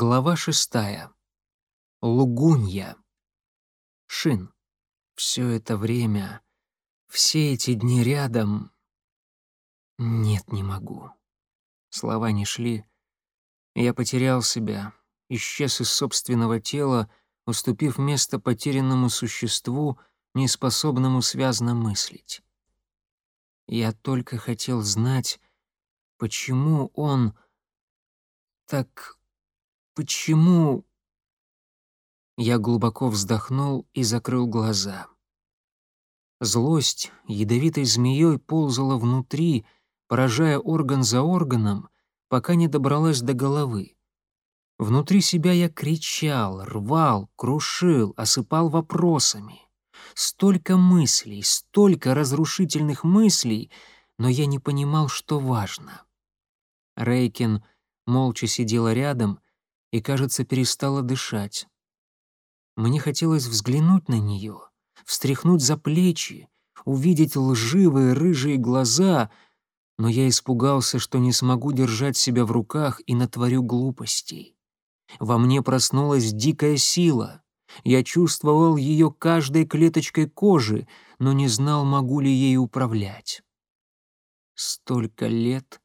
Глава шестая. Лугунья. Шин. Все это время, все эти дни рядом... Нет, не могу. Слова не шли. Я потерял себя, исчез из собственного тела, уступив место потерянному существу, неспособному связно мыслить. Я только хотел знать, почему он так... Почему... Я глубоко вздохнул и закрыл глаза. Злость ядовитой змеей ползала внутри, поражая орган за органом, пока не добралась до головы. Внутри себя я кричал, рвал, крушил, осыпал вопросами. Столько мыслей, столько разрушительных мыслей, но я не понимал, что важно. Рейкин молча сидела рядом и, кажется, перестала дышать. Мне хотелось взглянуть на нее, встряхнуть за плечи, увидеть лживые рыжие глаза, но я испугался, что не смогу держать себя в руках и натворю глупостей. Во мне проснулась дикая сила. Я чувствовал ее каждой клеточкой кожи, но не знал, могу ли ей управлять. Столько лет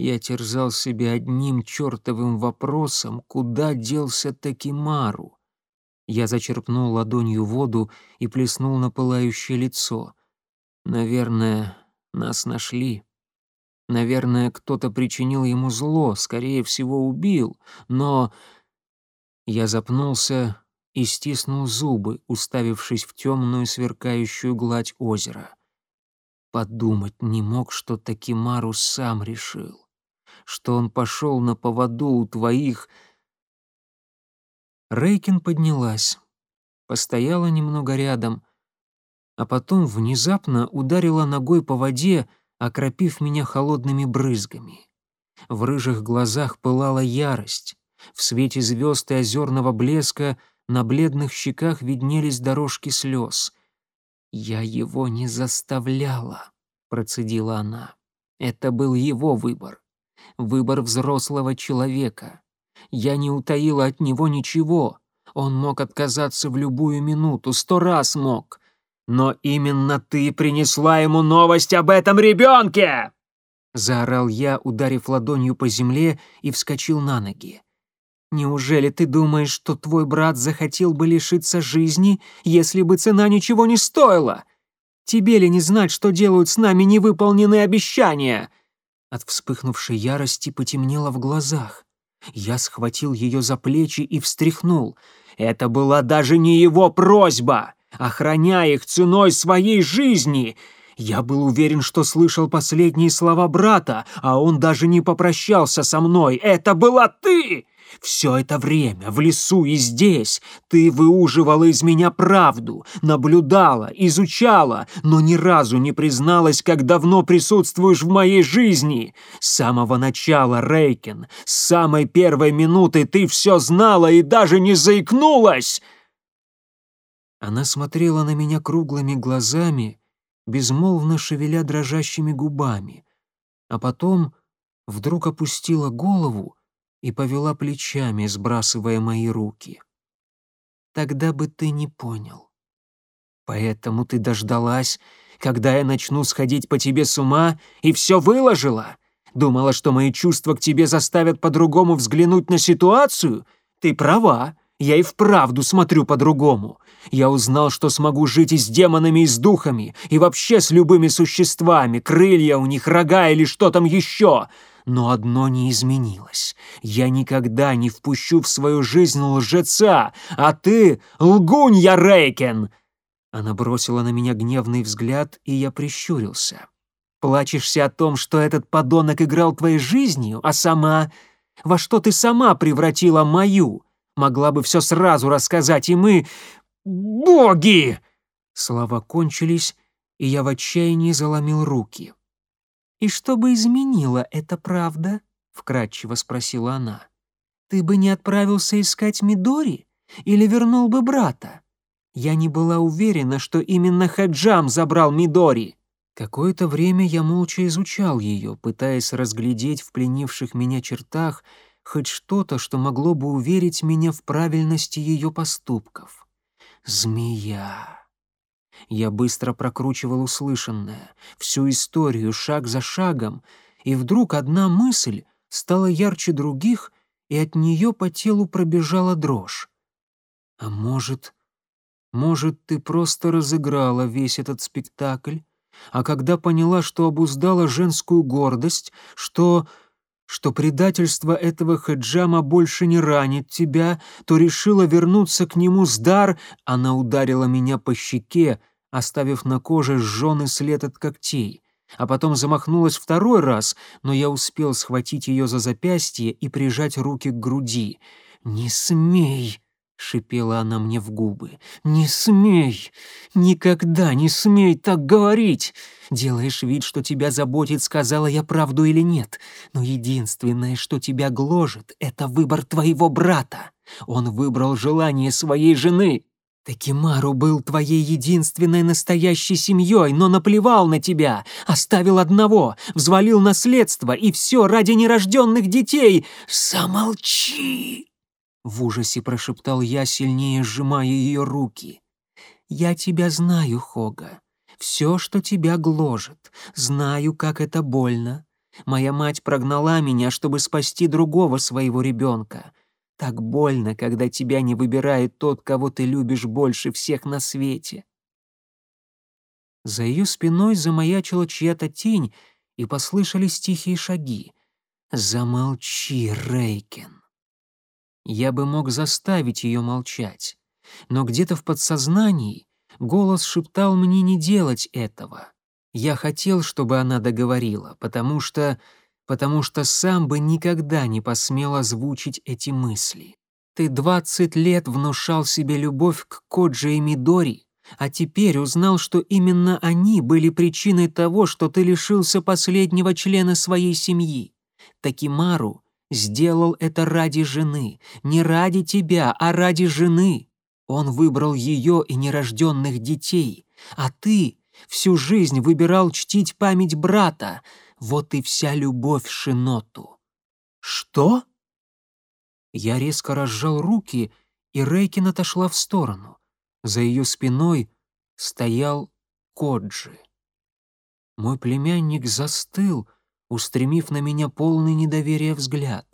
я терзал себя одним чертовым вопросом, куда делся Такимару. Я зачерпнул ладонью воду и плеснул на пылающее лицо. Наверное, нас нашли. Наверное, кто-то причинил ему зло, скорее всего, убил, но... Я запнулся и стиснул зубы, уставившись в темную сверкающую гладь озера. Подумать не мог, что Такимару сам решил, что он пошел на поводу у твоих Рейкин поднялась, постояла немного рядом, а потом внезапно ударила ногой по воде, окропив меня холодными брызгами. В рыжих глазах пылала ярость. В свете звезд и озерного блеска на бледных щеках виднелись дорожки слез. «Я его не заставляла», — процедила она. «Это был его выбор. Выбор взрослого человека. Я не утаила от него ничего. Он мог отказаться в любую минуту, сто раз мог. Но именно ты принесла ему новость об этом ребенке!» Заорал я, ударив ладонью по земле, и вскочил на ноги. «Неужели ты думаешь, что твой брат захотел бы лишиться жизни, если бы цена ничего не стоила? Тебе ли не знать, что делают с нами невыполненные обещания?» От вспыхнувшей ярости потемнело в глазах. Я схватил ее за плечи и встряхнул. Это была даже не его просьба. Охраняй их ценой своей жизни. Я был уверен, что слышал последние слова брата, а он даже не попрощался со мной. Это была ты! Все это время, в лесу и здесь, ты выуживала из меня правду, наблюдала, изучала, но ни разу не призналась, как давно присутствуешь в моей жизни. С самого начала, Рейкен, с самой первой минуты ты все знала и даже не заикнулась!» Она смотрела на меня круглыми глазами, безмолвно шевеля дрожащими губами, а потом вдруг опустила голову и повела плечами, сбрасывая мои руки. Тогда бы ты не понял. Поэтому ты дождалась, когда я начну сходить по тебе с ума, и все выложила? Думала, что мои чувства к тебе заставят по-другому взглянуть на ситуацию? Ты права, я и вправду смотрю по-другому. Я узнал, что смогу жить и с демонами, и с духами, и вообще с любыми существами, крылья у них, рога или что там еще. Но одно не изменилось. Я никогда не впущу в свою жизнь лжеца, а ты — лгунья Рейкен!» Она бросила на меня гневный взгляд, и я прищурился. «Плачешься о том, что этот подонок играл твоей жизнью, а сама... Во что ты сама превратила мою? Могла бы все сразу рассказать, и мы... Боги!» Слова кончились, и я в отчаянии заломил руки. «И что бы изменило эта правда?» — вкратчиво спросила она. «Ты бы не отправился искать Мидори или вернул бы брата? Я не была уверена, что именно Хаджам забрал Мидори». Какое-то время я молча изучал ее, пытаясь разглядеть в пленивших меня чертах хоть что-то, что могло бы уверить меня в правильности ее поступков. Змея. Я быстро прокручивал услышанное, всю историю, шаг за шагом, и вдруг одна мысль стала ярче других, и от нее по телу пробежала дрожь. А может, может, ты просто разыграла весь этот спектакль, а когда поняла, что обуздала женскую гордость, что что предательство этого хаджама больше не ранит тебя, то решила вернуться к нему с дар, она ударила меня по щеке, оставив на коже сжёный след от когтей, а потом замахнулась второй раз, но я успел схватить ее за запястье и прижать руки к груди. «Не смей!» — шипела она мне в губы. «Не смей! Никогда не смей так говорить! Делаешь вид, что тебя заботит, сказала я правду или нет. Но единственное, что тебя гложет, — это выбор твоего брата. Он выбрал желание своей жены. Такимару был твоей единственной настоящей семьей, но наплевал на тебя, оставил одного, взвалил наследство, и все ради нерожденных детей. Замолчи!» В ужасе прошептал я, сильнее сжимая ее руки. «Я тебя знаю, Хога. Все, что тебя гложет. Знаю, как это больно. Моя мать прогнала меня, чтобы спасти другого своего ребенка. Так больно, когда тебя не выбирает тот, кого ты любишь больше всех на свете. За ее спиной замаячила чья-то тень, и послышались тихие шаги. «Замолчи, Рейкен!» Я бы мог заставить ее молчать, но где-то в подсознании голос шептал мне не делать этого. Я хотел, чтобы она договорила, потому что потому что сам бы никогда не посмел озвучить эти мысли. Ты двадцать лет внушал себе любовь к Коджи и Мидори, а теперь узнал, что именно они были причиной того, что ты лишился последнего члена своей семьи. Такимару сделал это ради жены, не ради тебя, а ради жены. Он выбрал ее и нерожденных детей, а ты всю жизнь выбирал чтить память брата, вот и вся любовь Шиноту. Что? Я резко разжал руки, и Рейкин отошла в сторону. За ее спиной стоял Коджи. Мой племянник застыл, устремив на меня полный недоверия взгляд.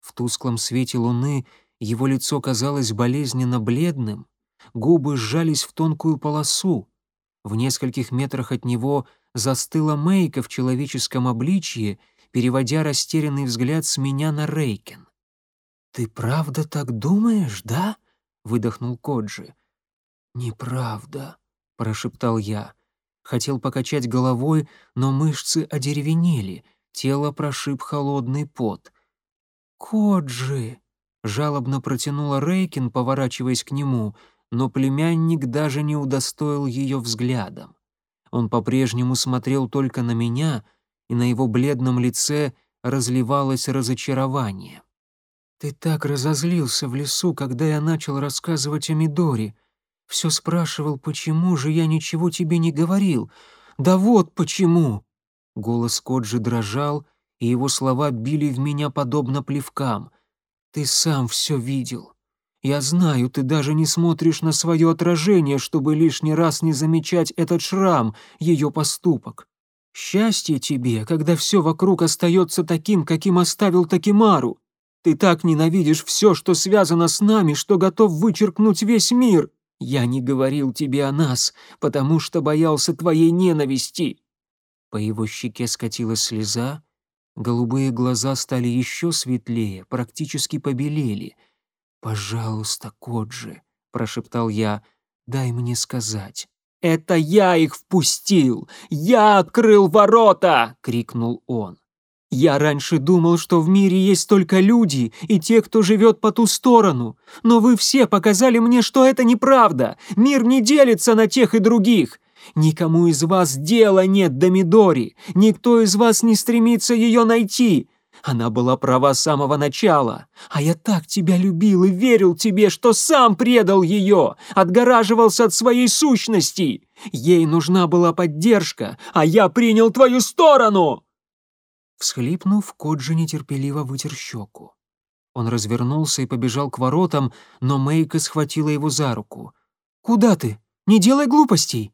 В тусклом свете луны его лицо казалось болезненно бледным, губы сжались в тонкую полосу. В нескольких метрах от него застыла Мейка в человеческом обличье, переводя растерянный взгляд с меня на Рейкен. «Ты правда так думаешь, да?» — выдохнул Коджи. «Неправда», — прошептал я. Хотел покачать головой, но мышцы одеревенели, тело прошиб холодный пот. «Коджи!» — жалобно протянула Рейкин, поворачиваясь к нему, но племянник даже не удостоил ее взглядом. Он по-прежнему смотрел только на меня, и на его бледном лице разливалось разочарование. «Ты так разозлился в лесу, когда я начал рассказывать о Мидоре. Все спрашивал, почему же я ничего тебе не говорил. Да вот почему!» Голос Коджи дрожал, и его слова били в меня подобно плевкам. «Ты сам все видел. Я знаю, ты даже не смотришь на свое отражение, чтобы лишний раз не замечать этот шрам, ее поступок. Счастье тебе, когда все вокруг остается таким, каким оставил Такимару. Ты так ненавидишь все, что связано с нами, что готов вычеркнуть весь мир. Я не говорил тебе о нас, потому что боялся твоей ненависти». По его щеке скатилась слеза, голубые глаза стали еще светлее, практически побелели — «Пожалуйста, Коджи», — прошептал я, — «дай мне сказать». «Это я их впустил! Я открыл ворота!» — крикнул он. «Я раньше думал, что в мире есть только люди и те, кто живет по ту сторону. Но вы все показали мне, что это неправда. Мир не делится на тех и других. Никому из вас дела нет до Мидори. Никто из вас не стремится ее найти. Она была права с самого начала. А я так тебя любил и верил тебе, что сам предал ее, отгораживался от своей сущности. Ей нужна была поддержка, а я принял твою сторону!» Всхлипнув, Коджи нетерпеливо вытер щеку. Он развернулся и побежал к воротам, но Мейка схватила его за руку. «Куда ты? Не делай глупостей!»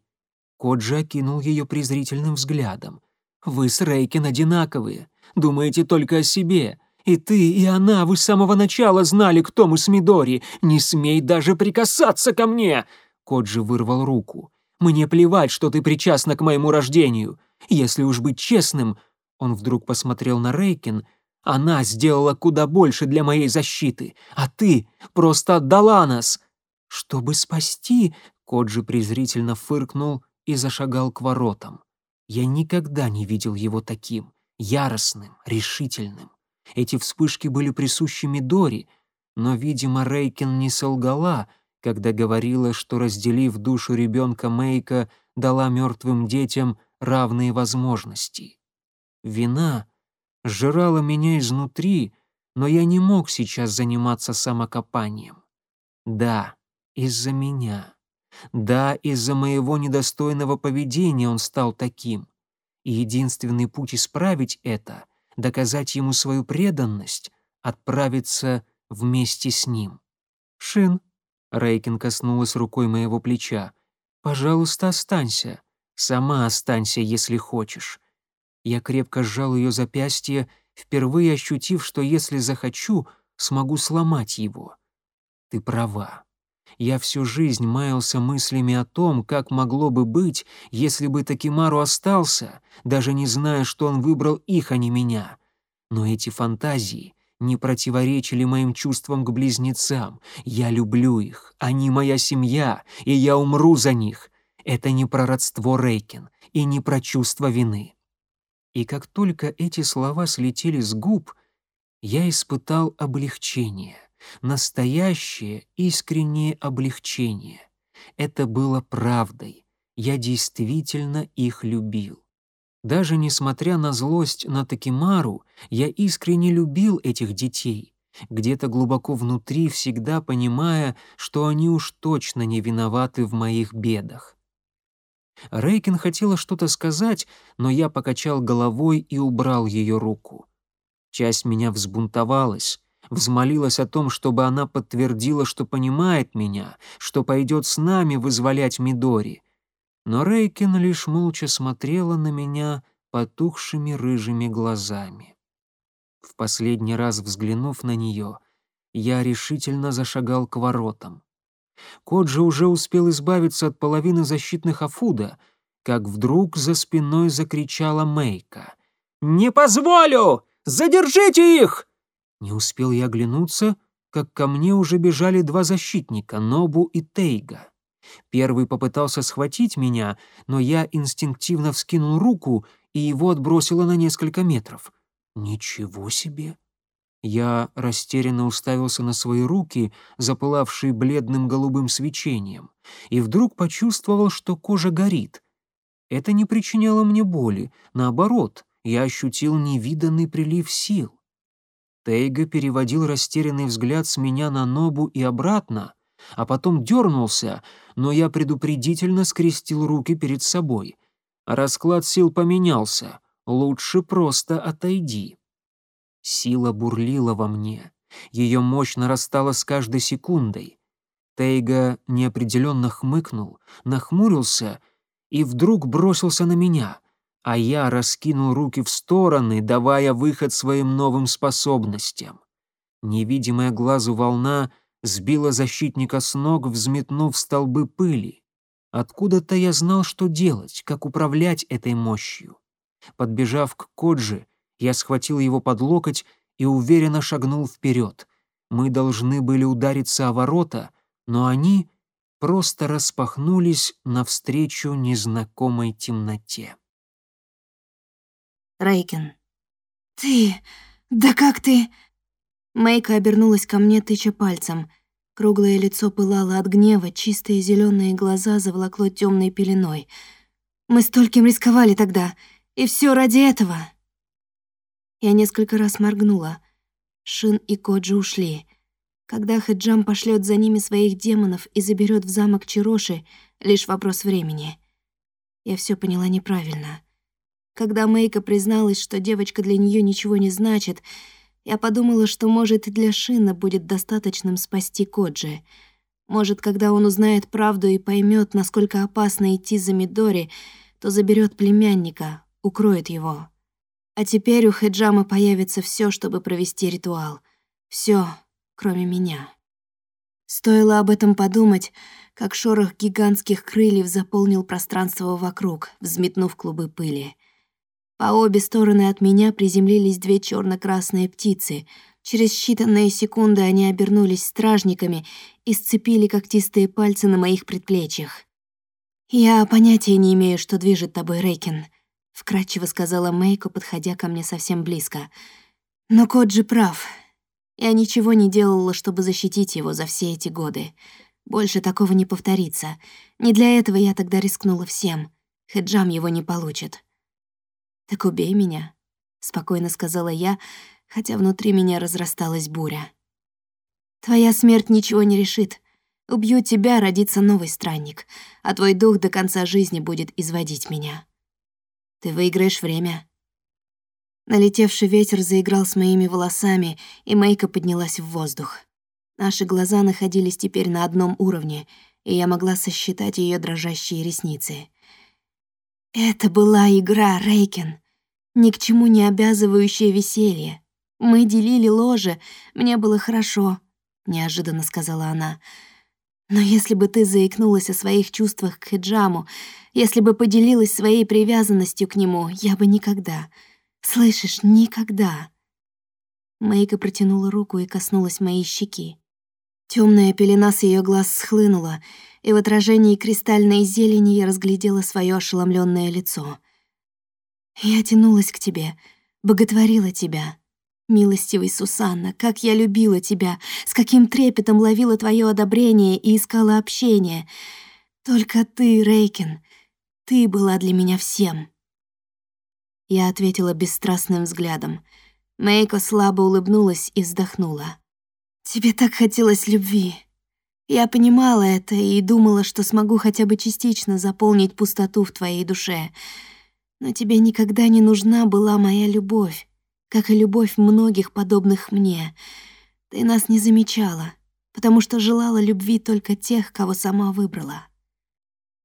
Коджи окинул ее презрительным взглядом. «Вы с Рейкин одинаковые. Думаете только о себе. И ты, и она, вы с самого начала знали, кто мы с Мидори. Не смей даже прикасаться ко мне!» Коджи вырвал руку. «Мне плевать, что ты причастна к моему рождению. Если уж быть честным...» Он вдруг посмотрел на Рейкин. «Она сделала куда больше для моей защиты, а ты просто отдала нас!» «Чтобы спасти...» Коджи презрительно фыркнул и зашагал к воротам. Я никогда не видел его таким, яростным, решительным. Эти вспышки были присущи Мидори, но, видимо, Рейкин не солгала, когда говорила, что, разделив душу ребенка Мейка, дала мертвым детям равные возможности. Вина сжирала меня изнутри, но я не мог сейчас заниматься самокопанием. Да, из-за меня. Да, из-за моего недостойного поведения он стал таким. И единственный путь исправить это — доказать ему свою преданность, отправиться вместе с ним. «Шин», — Рейкин коснулась рукой моего плеча, — «пожалуйста, останься. Сама останься, если хочешь». Я крепко сжал ее запястье, впервые ощутив, что если захочу, смогу сломать его. «Ты права я всю жизнь маялся мыслями о том, как могло бы быть, если бы Такимару остался, даже не зная, что он выбрал их, а не меня. Но эти фантазии не противоречили моим чувствам к близнецам. Я люблю их, они моя семья, и я умру за них. Это не про родство Рейкин и не про чувство вины. И как только эти слова слетели с губ, я испытал облегчение настоящее искреннее облегчение. Это было правдой. Я действительно их любил. Даже несмотря на злость на Такимару, я искренне любил этих детей, где-то глубоко внутри всегда понимая, что они уж точно не виноваты в моих бедах. Рейкин хотела что-то сказать, но я покачал головой и убрал ее руку. Часть меня взбунтовалась, взмолилась о том, чтобы она подтвердила, что понимает меня, что пойдет с нами вызволять Мидори. Но Рейкин лишь молча смотрела на меня потухшими рыжими глазами. В последний раз взглянув на нее, я решительно зашагал к воротам. Коджи уже успел избавиться от половины защитных Афуда, как вдруг за спиной закричала Мейка. «Не позволю! Задержите их!» Не успел я оглянуться, как ко мне уже бежали два защитника, Нобу и Тейга. Первый попытался схватить меня, но я инстинктивно вскинул руку, и его отбросило на несколько метров. Ничего себе! Я растерянно уставился на свои руки, запылавшие бледным голубым свечением, и вдруг почувствовал, что кожа горит. Это не причиняло мне боли, наоборот, я ощутил невиданный прилив сил. Тейга переводил растерянный взгляд с меня на Нобу и обратно, а потом дернулся, но я предупредительно скрестил руки перед собой. Расклад сил поменялся. Лучше просто отойди. Сила бурлила во мне. Ее мощь нарастала с каждой секундой. Тейга неопределенно хмыкнул, нахмурился и вдруг бросился на меня а я раскинул руки в стороны, давая выход своим новым способностям. Невидимая глазу волна сбила защитника с ног, взметнув столбы пыли. Откуда-то я знал, что делать, как управлять этой мощью. Подбежав к Коджи, я схватил его под локоть и уверенно шагнул вперед. Мы должны были удариться о ворота, но они просто распахнулись навстречу незнакомой темноте. Рейкен. «Ты... Да как ты...» Мэйка обернулась ко мне, тыча пальцем. Круглое лицо пылало от гнева, чистые зеленые глаза заволокло темной пеленой. «Мы стольким рисковали тогда, и все ради этого!» Я несколько раз моргнула. Шин и Коджи ушли. Когда Хэджам пошлет за ними своих демонов и заберет в замок Чироши, лишь вопрос времени. Я все поняла неправильно. Когда Мейка призналась, что девочка для нее ничего не значит, Я подумала, что, может, и для Шина будет достаточным спасти Коджи. Может, когда он узнает правду и поймет, насколько опасно идти за Мидори, то заберет племянника, укроет его. А теперь у Хеджамы появится все, чтобы провести ритуал. Все, кроме меня. Стоило об этом подумать, как шорох гигантских крыльев заполнил пространство вокруг, взметнув клубы пыли. По обе стороны от меня приземлились две черно красные птицы. Через считанные секунды они обернулись стражниками и сцепили когтистые пальцы на моих предплечьях. «Я понятия не имею, что движет тобой, Рейкин», — вкратчиво сказала Мейко, подходя ко мне совсем близко. «Но Коджи прав. Я ничего не делала, чтобы защитить его за все эти годы. Больше такого не повторится. Не для этого я тогда рискнула всем. Хеджам его не получит. «Так убей меня», — спокойно сказала я, хотя внутри меня разрасталась буря. «Твоя смерть ничего не решит. Убью тебя, родится новый странник, а твой дух до конца жизни будет изводить меня. Ты выиграешь время». Налетевший ветер заиграл с моими волосами, и Мейка поднялась в воздух. Наши глаза находились теперь на одном уровне, и я могла сосчитать ее дрожащие ресницы. Это была игра, Рейкен. Ни к чему не обязывающее веселье. Мы делили ложе, мне было хорошо, неожиданно сказала она. Но если бы ты заикнулась о своих чувствах к Хиджаму, если бы поделилась своей привязанностью к нему, я бы никогда, слышишь, никогда. Мейка протянула руку и коснулась моей щеки. Темная пелена с ее глаз схлынула, и в отражении кристальной зелени я разглядела свое ошеломленное лицо. Я тянулась к тебе, боготворила тебя. Милостивый Сусанна, как я любила тебя, с каким трепетом ловила твое одобрение и искала общение. Только ты, Рейкин, ты была для меня всем. Я ответила бесстрастным взглядом. Мейко слабо улыбнулась и вздохнула. Тебе так хотелось любви. Я понимала это и думала, что смогу хотя бы частично заполнить пустоту в твоей душе. Но тебе никогда не нужна была моя любовь, как и любовь многих подобных мне. Ты нас не замечала, потому что желала любви только тех, кого сама выбрала.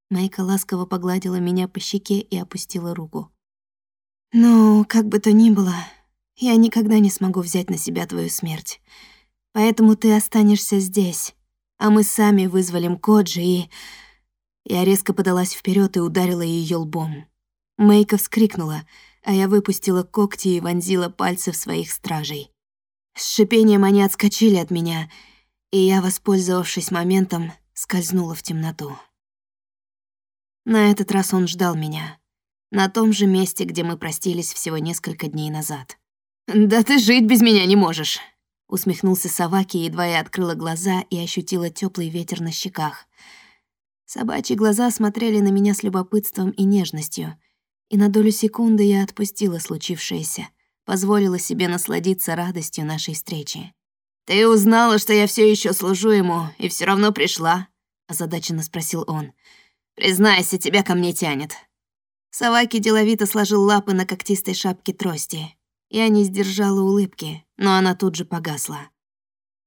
Майка ласково погладила меня по щеке и опустила руку. «Ну, как бы то ни было, я никогда не смогу взять на себя твою смерть. Поэтому ты останешься здесь, а мы сами вызволим Коджи и...» Я резко подалась вперед и ударила ее лбом. Мейка вскрикнула, а я выпустила когти и вонзила пальцы в своих стражей. С шипением они отскочили от меня, и я, воспользовавшись моментом, скользнула в темноту. На этот раз он ждал меня. На том же месте, где мы простились всего несколько дней назад. «Да ты жить без меня не можешь!» Усмехнулся Саваки, едва я открыла глаза и ощутила теплый ветер на щеках. Собачьи глаза смотрели на меня с любопытством и нежностью, и на долю секунды я отпустила случившееся, позволила себе насладиться радостью нашей встречи. «Ты узнала, что я все еще служу ему, и все равно пришла?» — озадаченно спросил он. «Признайся, тебя ко мне тянет». Саваки деловито сложил лапы на когтистой шапке трости. Я не сдержала улыбки, но она тут же погасла.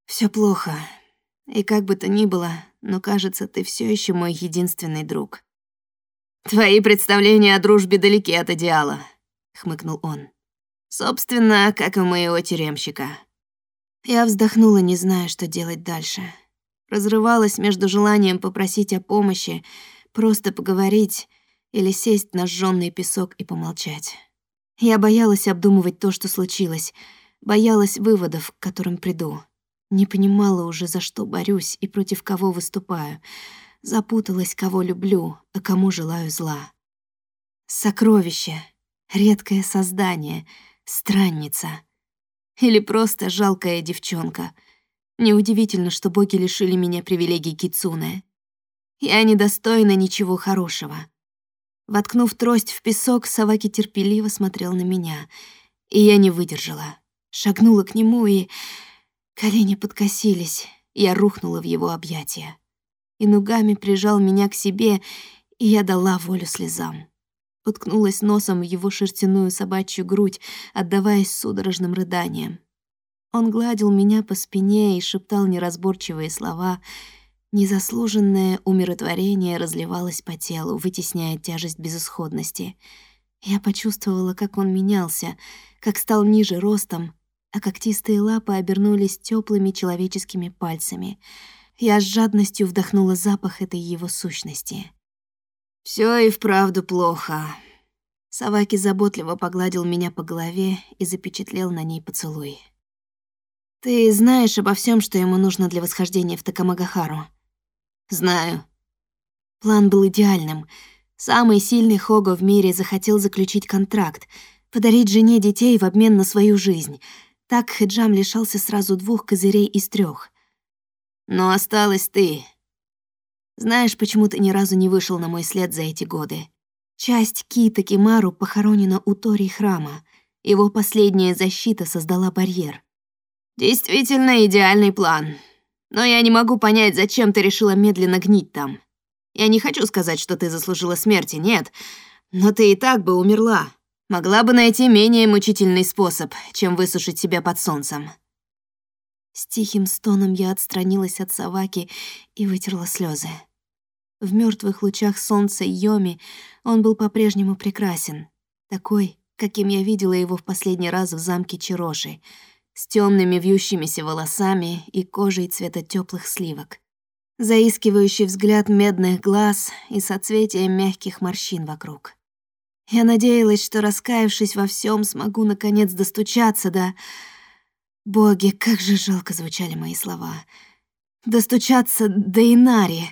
Все плохо. И как бы то ни было, но кажется, ты все еще мой единственный друг. Твои представления о дружбе далеки от идеала, хмыкнул он. Собственно, как и моего тюремщика. Я вздохнула, не зная, что делать дальше. Разрывалась между желанием попросить о помощи, просто поговорить или сесть на сжённый песок и помолчать. Я боялась обдумывать то, что случилось, боялась выводов, к которым приду. Не понимала уже, за что борюсь и против кого выступаю. Запуталась, кого люблю, а кому желаю зла. Сокровище, редкое создание, странница. Или просто жалкая девчонка. Неудивительно, что боги лишили меня привилегий Кицуне. Я недостойна ничего хорошего. Воткнув трость в песок, Саваки терпеливо смотрел на меня, и я не выдержала. Шагнула к нему, и колени подкосились, я рухнула в его объятия. И ногами прижал меня к себе, и я дала волю слезам. Уткнулась носом в его шерстяную собачью грудь, отдаваясь судорожным рыданиям. Он гладил меня по спине и шептал неразборчивые слова. Незаслуженное умиротворение разливалось по телу, вытесняя тяжесть безысходности. Я почувствовала, как он менялся, как стал ниже ростом, а когтистые лапы обернулись теплыми человеческими пальцами. Я с жадностью вдохнула запах этой его сущности. Все и вправду плохо. Саваки заботливо погладил меня по голове и запечатлел на ней поцелуй. Ты знаешь обо всем, что ему нужно для восхождения в Такамагахару? Знаю. План был идеальным. Самый сильный Хого в мире захотел заключить контракт, подарить жене детей в обмен на свою жизнь — так Хиджам лишался сразу двух козырей из трех. Но осталась ты. Знаешь, почему ты ни разу не вышел на мой след за эти годы? Часть Кита Кимару похоронена у Тори храма. Его последняя защита создала барьер. Действительно идеальный план. Но я не могу понять, зачем ты решила медленно гнить там. Я не хочу сказать, что ты заслужила смерти, нет. Но ты и так бы умерла. Могла бы найти менее мучительный способ, чем высушить себя под солнцем. С тихим стоном я отстранилась от Саваки и вытерла слезы. В мертвых лучах солнца Йоми он был по-прежнему прекрасен, такой, каким я видела его в последний раз в замке Чироши, с темными вьющимися волосами и кожей цвета теплых сливок. Заискивающий взгляд медных глаз и соцветия мягких морщин вокруг. Я надеялась, что, раскаявшись во всем, смогу наконец достучаться до... Боги, как же жалко звучали мои слова. Достучаться до Инари,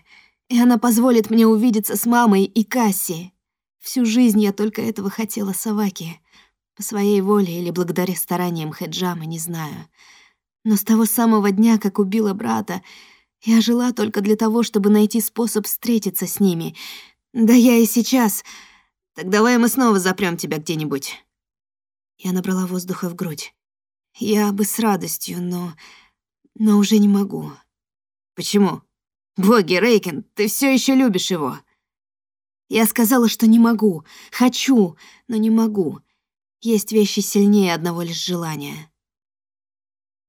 и она позволит мне увидеться с мамой и Касси. Всю жизнь я только этого хотела Саваки. По своей воле или благодаря стараниям Хеджама, не знаю. Но с того самого дня, как убила брата, я жила только для того, чтобы найти способ встретиться с ними. Да я и сейчас... Так давай мы снова запрем тебя где-нибудь. Я набрала воздуха в грудь. Я бы с радостью, но... но уже не могу. Почему? Боги, Рейкен, ты все еще любишь его. Я сказала, что не могу. Хочу, но не могу. Есть вещи сильнее одного лишь желания.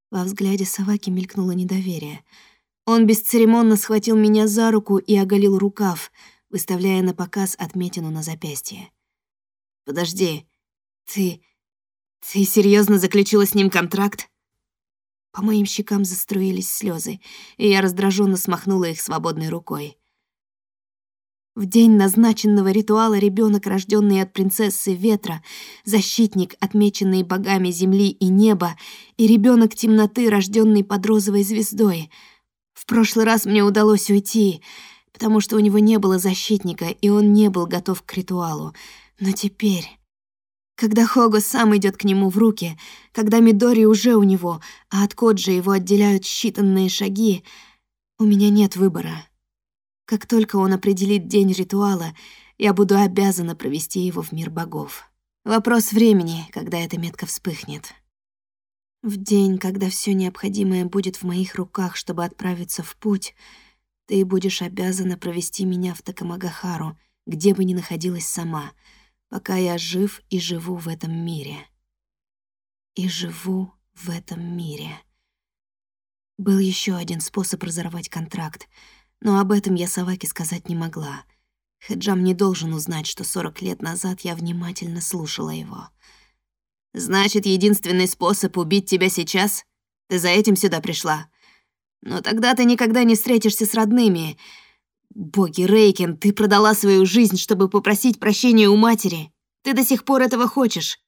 Во взгляде Саваки мелькнуло недоверие. Он бесцеремонно схватил меня за руку и оголил рукав, выставляя на показ отметину на запястье. «Подожди, ты... ты серьезно заключила с ним контракт?» По моим щекам заструились слезы, и я раздраженно смахнула их свободной рукой. В день назначенного ритуала ребенок, рожденный от принцессы ветра, защитник, отмеченный богами земли и неба, и ребенок темноты, рожденный под розовой звездой. В прошлый раз мне удалось уйти, потому что у него не было защитника, и он не был готов к ритуалу. Но теперь... Когда Хого сам идет к нему в руки, когда Мидори уже у него, а от Коджи его отделяют считанные шаги, у меня нет выбора. Как только он определит день ритуала, я буду обязана провести его в мир богов. Вопрос времени, когда эта метка вспыхнет. В день, когда все необходимое будет в моих руках, чтобы отправиться в путь — ты будешь обязана провести меня в Такамагахару, где бы ни находилась сама, пока я жив и живу в этом мире. И живу в этом мире. Был еще один способ разорвать контракт, но об этом я Саваки сказать не могла. Хеджам не должен узнать, что 40 лет назад я внимательно слушала его. «Значит, единственный способ убить тебя сейчас? Ты за этим сюда пришла?» Но тогда ты никогда не встретишься с родными. Боги, Рейкен, ты продала свою жизнь, чтобы попросить прощения у матери. Ты до сих пор этого хочешь.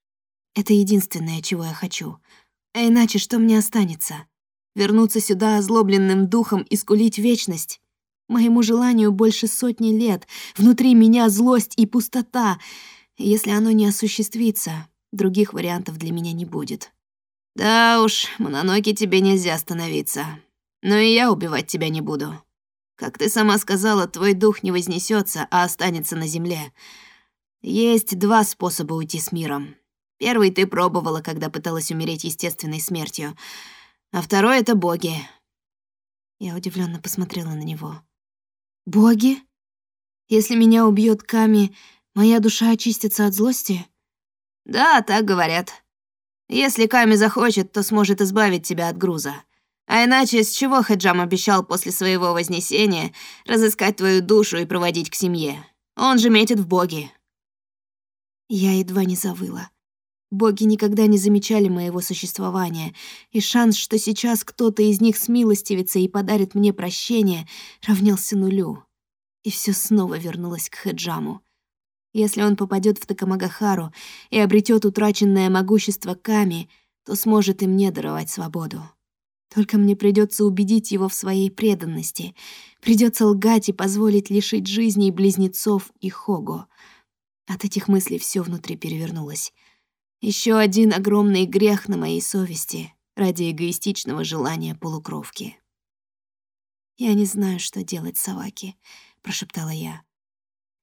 Это единственное, чего я хочу. А иначе что мне останется? Вернуться сюда озлобленным духом и скулить вечность? Моему желанию больше сотни лет. Внутри меня злость и пустота. Если оно не осуществится, других вариантов для меня не будет. Да уж, Мононоке тебе нельзя остановиться. Но и я убивать тебя не буду. Как ты сама сказала, твой дух не вознесется, а останется на земле. Есть два способа уйти с миром. Первый ты пробовала, когда пыталась умереть естественной смертью, а второй — это боги. Я удивленно посмотрела на него. «Боги? Если меня убьет Ками, моя душа очистится от злости?» «Да, так говорят. Если Ками захочет, то сможет избавить тебя от груза. А иначе с чего Хаджам обещал после своего вознесения разыскать твою душу и проводить к семье? Он же метит в боги». Я едва не завыла. Боги никогда не замечали моего существования, и шанс, что сейчас кто-то из них смилостивится и подарит мне прощение, равнялся нулю. И все снова вернулось к Хеджаму. Если он попадет в Такамагахару и обретет утраченное могущество Ками, то сможет и мне даровать свободу. Только мне придется убедить его в своей преданности. Придется лгать и позволить лишить жизни близнецов и Хого. От этих мыслей все внутри перевернулось. Еще один огромный грех на моей совести ради эгоистичного желания полукровки. «Я не знаю, что делать, Саваки», — прошептала я.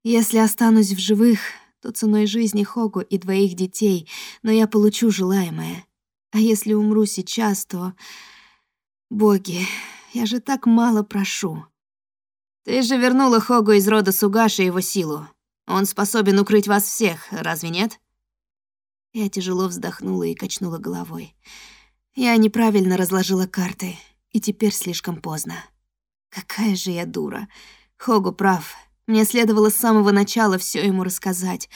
«Если останусь в живых, то ценой жизни Хогу и двоих детей, но я получу желаемое. А если умру сейчас, то... Боги, я же так мало прошу. Ты же вернула Хогу из рода Сугаши его силу. Он способен укрыть вас всех, разве нет? Я тяжело вздохнула и качнула головой. Я неправильно разложила карты, и теперь слишком поздно. Какая же я дура. Хогу прав. Мне следовало с самого начала все ему рассказать.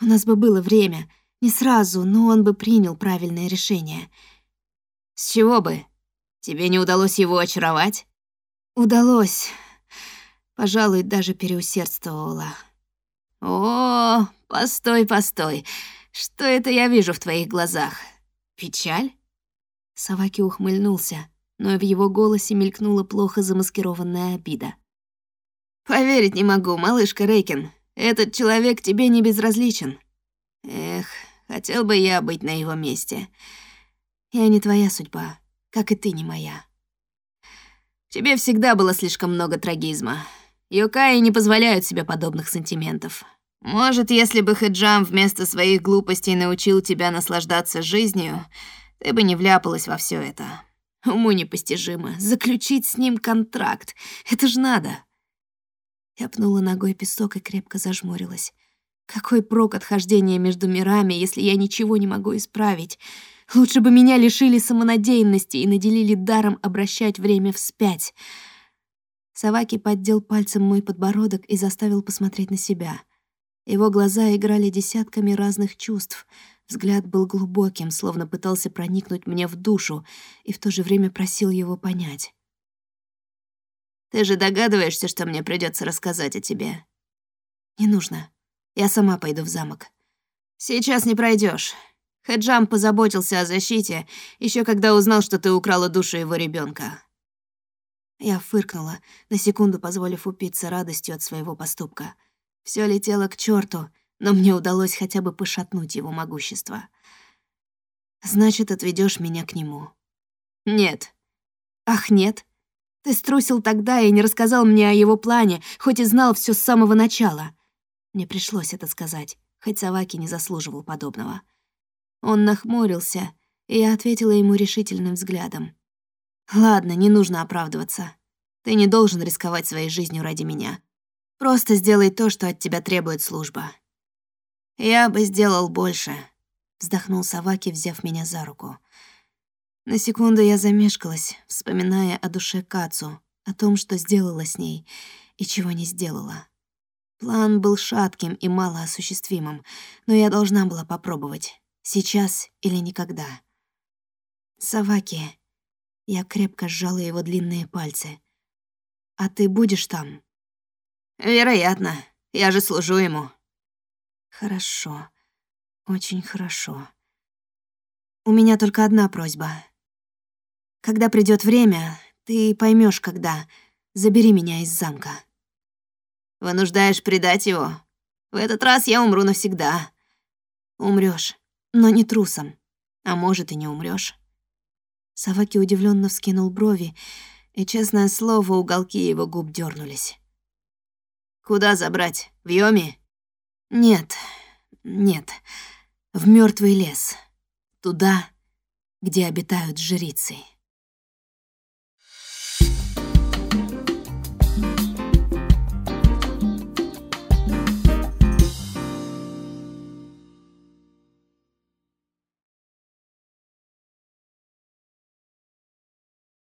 У нас бы было время. Не сразу, но он бы принял правильное решение. С чего бы? Тебе не удалось его очаровать? Удалось. Пожалуй, даже переусердствовала. О, постой, постой. Что это я вижу в твоих глазах? Печаль? Саваки ухмыльнулся, но в его голосе мелькнула плохо замаскированная обида. Поверить не могу, малышка Рейкин. Этот человек тебе не безразличен. Эх, хотел бы я быть на его месте. Я не твоя судьба как и ты не моя. тебе всегда было слишком много трагизма. Юкаи не позволяют себе подобных сантиментов. Может, если бы Хэджам вместо своих глупостей научил тебя наслаждаться жизнью, ты бы не вляпалась во все это. Уму непостижимо. Заключить с ним контракт. Это ж надо. Я пнула ногой песок и крепко зажмурилась. Какой прок от хождения между мирами, если я ничего не могу исправить? Лучше бы меня лишили самонадеянности и наделили даром обращать время вспять. Саваки поддел пальцем мой подбородок и заставил посмотреть на себя. Его глаза играли десятками разных чувств. Взгляд был глубоким, словно пытался проникнуть мне в душу, и в то же время просил его понять. «Ты же догадываешься, что мне придется рассказать о тебе?» «Не нужно. Я сама пойду в замок». «Сейчас не пройдешь. Хаджам позаботился о защите, еще когда узнал, что ты украла душу его ребенка. Я фыркнула, на секунду позволив упиться радостью от своего поступка. Все летело к черту, но мне удалось хотя бы пошатнуть его могущество. Значит, отведешь меня к нему. Нет. Ах, нет. Ты струсил тогда и не рассказал мне о его плане, хоть и знал все с самого начала. Мне пришлось это сказать, хоть Саваки не заслуживал подобного. Он нахмурился, и я ответила ему решительным взглядом. «Ладно, не нужно оправдываться. Ты не должен рисковать своей жизнью ради меня. Просто сделай то, что от тебя требует служба». «Я бы сделал больше», — вздохнул Саваки, взяв меня за руку. На секунду я замешкалась, вспоминая о душе Кацу, о том, что сделала с ней и чего не сделала. План был шатким и малоосуществимым, но я должна была попробовать. Сейчас или никогда. Саваки. Я крепко сжала его длинные пальцы. А ты будешь там? Вероятно. Я же служу ему. Хорошо. Очень хорошо. У меня только одна просьба. Когда придет время, ты поймешь, когда. Забери меня из замка. Вынуждаешь предать его? В этот раз я умру навсегда. Умрёшь но не трусом. А может, и не умрёшь. Саваки удивлённо вскинул брови, и, честное слово, уголки его губ дёрнулись. «Куда забрать? В Йоми?» «Нет, нет, в мёртвый лес. Туда, где обитают жрицы».